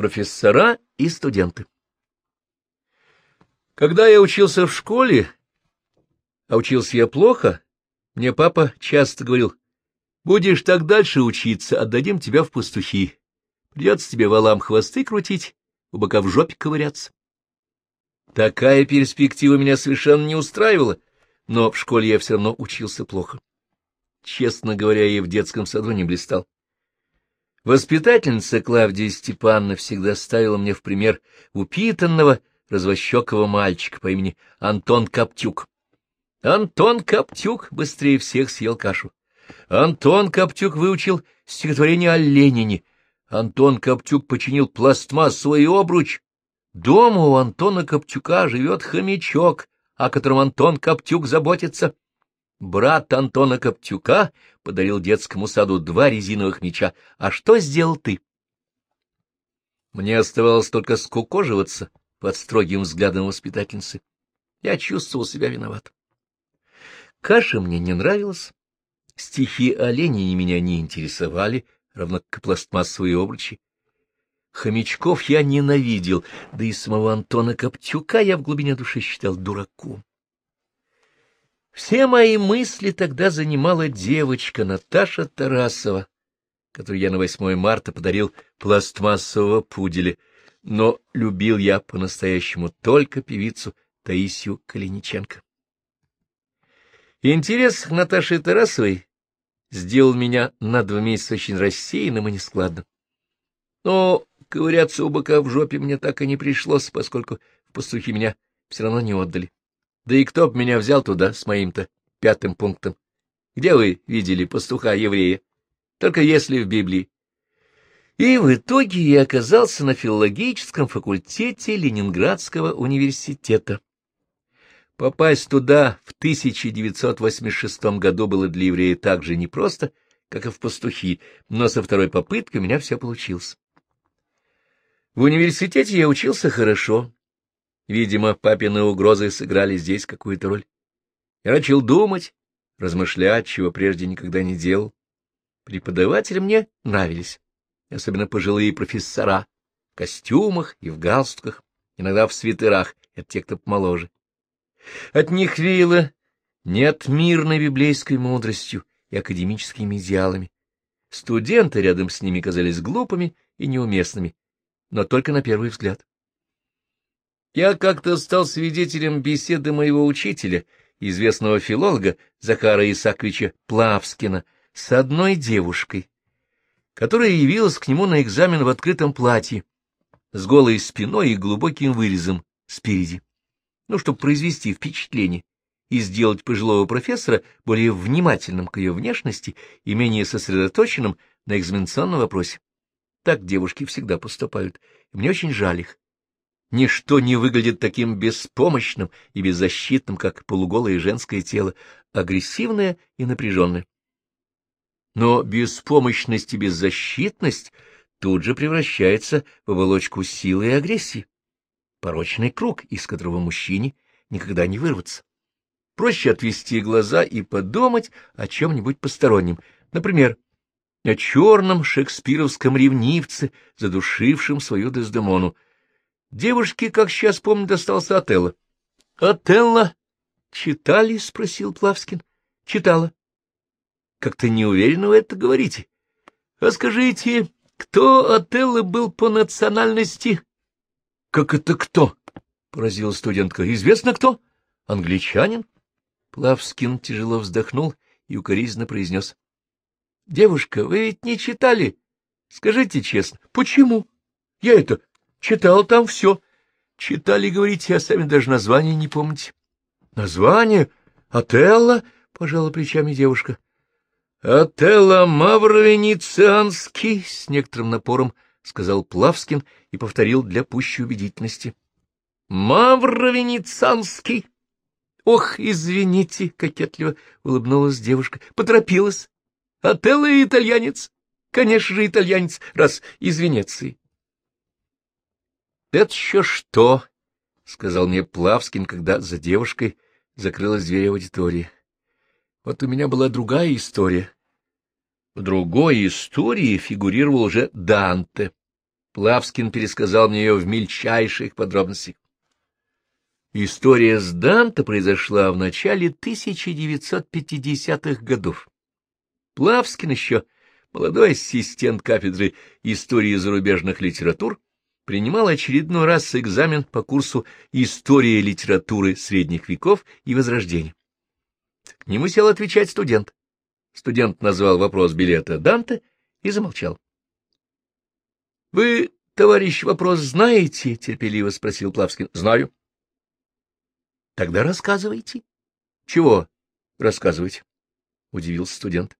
профессора и студенты. Когда я учился в школе, а учился я плохо, мне папа часто говорил, «Будешь так дальше учиться, отдадим тебя в пастухи. Придется тебе валам хвосты крутить, у бока в жопе ковыряться». Такая перспектива меня совершенно не устраивала, но в школе я все равно учился плохо. Честно говоря, я в детском саду не блистал. Воспитательница Клавдия Степановна всегда ставила мне в пример упитанного, развощекого мальчика по имени Антон Коптюк. Антон Коптюк быстрее всех съел кашу. Антон Коптюк выучил стихотворение о Ленине. Антон Коптюк починил пластмассовый обруч. Дома у Антона Коптюка живет хомячок, о котором Антон Коптюк заботится. Брат Антона Коптюка подарил детскому саду два резиновых мяча. А что сделал ты? Мне оставалось только скукоживаться под строгим взглядом воспитательницы. Я чувствовал себя виноват. Каша мне не нравилась. Стихи о Ленине меня не интересовали, равно как и пластмассовые обручи. Хомячков я ненавидел, да и самого Антона Коптюка я в глубине души считал дураком. Все мои мысли тогда занимала девочка Наташа Тарасова, которой я на 8 марта подарил пластмассового пуделя, но любил я по-настоящему только певицу Таисию Калиниченко. Интерес к Наташе Тарасовой сделал меня на два месяца очень рассеянным и нескладным. Но ковыряться у бока в жопе мне так и не пришлось, поскольку пастухи меня все равно не отдали. Да и кто б меня взял туда с моим-то пятым пунктом? Где вы видели пастуха-еврея? Только если в Библии. И в итоге я оказался на филологическом факультете Ленинградского университета. Попасть туда в 1986 году было для еврея так же непросто, как и в пастухи, но со второй попытки у меня все получилось. В университете я учился хорошо. Видимо, папины угрозы сыграли здесь какую-то роль. Я начал думать, размышлять, чего прежде никогда не делал. Преподаватели мне нравились, особенно пожилые профессора, в костюмах и в галстуках, иногда в свитерах, это те, кто помоложе. От них веяло нет мирной библейской мудростью и академическими идеалами. Студенты рядом с ними казались глупыми и неуместными, но только на первый взгляд. Я как-то стал свидетелем беседы моего учителя, известного филолога Захара Исаковича Плавскина, с одной девушкой, которая явилась к нему на экзамен в открытом платье, с голой спиной и глубоким вырезом спереди ну, чтобы произвести впечатление и сделать пожилого профессора более внимательным к ее внешности и менее сосредоточенным на экзаменационном вопросе. Так девушки всегда поступают, и мне очень жаль их. Ничто не выглядит таким беспомощным и беззащитным, как полуголое женское тело, агрессивное и напряженное. Но беспомощность и беззащитность тут же превращается в оболочку силы и агрессии порочный круг, из которого мужчине никогда не вырваться. Проще отвести глаза и подумать о чем-нибудь постороннем, например, о черном шекспировском ревнивце, задушившем свою Дездемону. Девушке, как сейчас помню, достался Отелло. — Отелло читали? — спросил Плавскин. — Читала. — Как-то неуверенно вы это говорите. — А скажите, кто Отелло был по национальности? — Как это кто? — поразила студентка. — Известно кто? Англичанин? Плавскин тяжело вздохнул и укоризненно произнес. — Девушка, вы ведь не читали? Скажите честно, почему? Я это читал там все. Читали, говорите, а сами даже название не помните. — Название? Отелло? — пожала плечами девушка. — Отелло Мавро-Венецианский, — с некоторым напором — сказал Плавскин и повторил для пущей убедительности. — Мавро-Венецианский! — Ох, извините, — кокетливо улыбнулась девушка, — поторопилась. — Отелло итальянец. Конечно же, итальянец, раз из Венеции. — Это еще что? — сказал мне Плавскин, когда за девушкой закрылась дверь аудитории. Вот у меня была другая история. В другой истории фигурировал уже Данте. Плавскин пересказал мне ее в мельчайших подробностях. История с Данте произошла в начале 1950-х годов. Плавскин еще, молодой ассистент кафедры истории зарубежных литератур, принимал очередной раз экзамен по курсу «История литературы средних веков и Возрождения». К нему сел отвечать студент. Студент назвал вопрос билета Данте и замолчал. — Вы, товарищ, вопрос знаете? — терпеливо спросил Плавскин. — Знаю. — Тогда рассказывайте. — Чего рассказывать? — удивился студент. —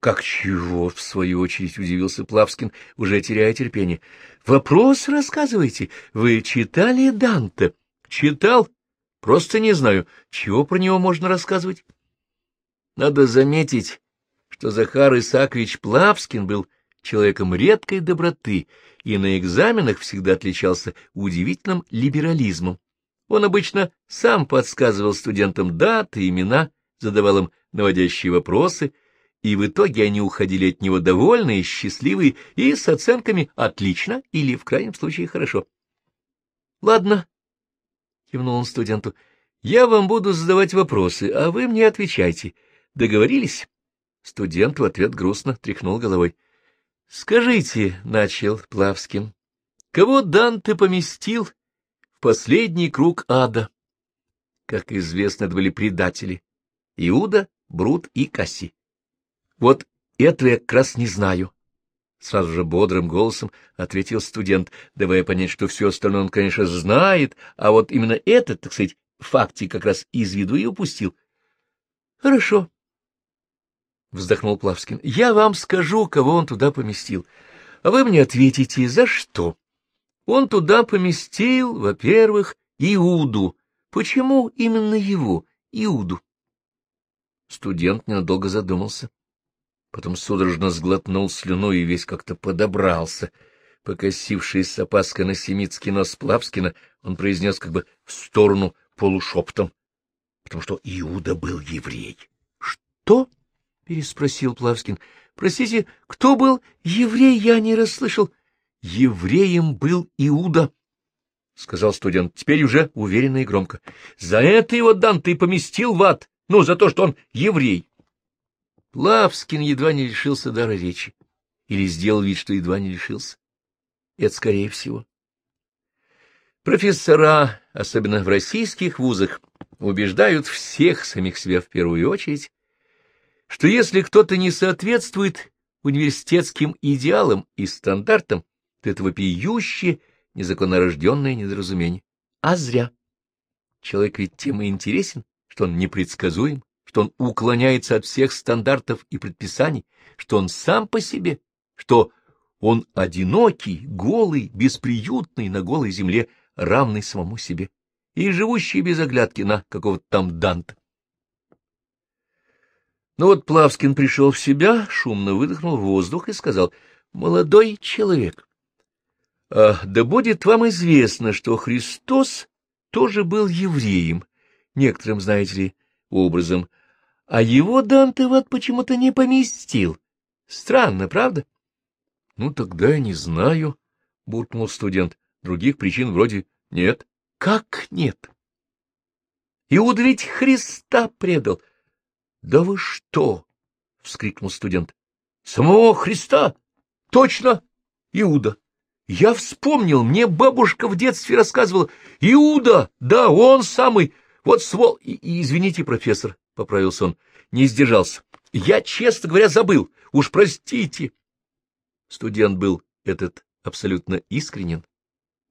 Как чего? — в свою очередь удивился Плавскин, уже теряя терпение. — Вопрос рассказывайте. Вы читали Данте? — Читал. Просто не знаю, чего про него можно рассказывать. Надо заметить, что Захар Исаакович Плавскин был человеком редкой доброты и на экзаменах всегда отличался удивительным либерализмом. Он обычно сам подсказывал студентам даты, имена, задавал им наводящие вопросы, и в итоге они уходили от него довольные, счастливые и с оценками «отлично» или, в крайнем случае, «хорошо». — Ладно, — кивнул он студенту, — я вам буду задавать вопросы, а вы мне отвечайте. Договорились? Студент в ответ грустно тряхнул головой. — Скажите, — начал Плавскин, — кого Данте поместил в последний круг ада? Как известно, это были предатели — Иуда, Брут и Касси. Вот этого я как раз не знаю. Сразу же бодрым голосом ответил студент, давая понять, что все остальное он, конечно, знает, а вот именно этот, так сказать, факте как раз из виду и упустил. — Хорошо, — вздохнул Плавскин. — Я вам скажу, кого он туда поместил, а вы мне ответите, за что. Он туда поместил, во-первых, Иуду. Почему именно его, Иуду? Студент ненадолго задумался. Потом судорожно сглотнул слюну и весь как-то подобрался. Покосившись с опаской на семитский нос Плавскина, он произнес как бы в сторону полушептом, потому что Иуда был еврей. — Что? переспросил Плавскин. — Простите, кто был еврей, я не расслышал. — Евреем был Иуда, — сказал студент, теперь уже уверенно и громко. — За это его Дан ты поместил в ад, ну, за то, что он еврей. Плавскин едва не лишился дара речи. Или сделал вид, что едва не лишился. Это скорее всего. Профессора, особенно в российских вузах, убеждают всех, самих себя в первую очередь, что если кто-то не соответствует университетским идеалам и стандартам, то это вопиющее незаконнорожденное недоразумение. А зря. Человек ведь тем и интересен, что он непредсказуем, что он уклоняется от всех стандартов и предписаний, что он сам по себе, что он одинокий, голый, бесприютный на голой земле, равный самому себе, и живущий без оглядки на какого-то там Данта. Но вот Плавскин пришел в себя, шумно выдохнул воздух и сказал, «Молодой человек, а, да будет вам известно, что Христос тоже был евреем, некоторым, знаете ли, образом, а его Данте вот почему-то не поместил. Странно, правда?» «Ну, тогда я не знаю», — буркнул студент. «Других причин вроде нет». «Как нет?» «Иуда ведь Христа предал». — Да вы что? — вскрикнул студент. — Самого Христа? Точно, Иуда. Я вспомнил, мне бабушка в детстве рассказывала. Иуда, да, он самый. Вот свол... И, и, извините, профессор, — поправился он, — не сдержался. Я, честно говоря, забыл. Уж простите. Студент был этот абсолютно искренен.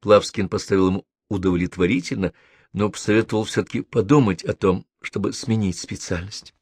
Плавскин поставил ему удовлетворительно, но посоветовал все-таки подумать о том, чтобы сменить специальность.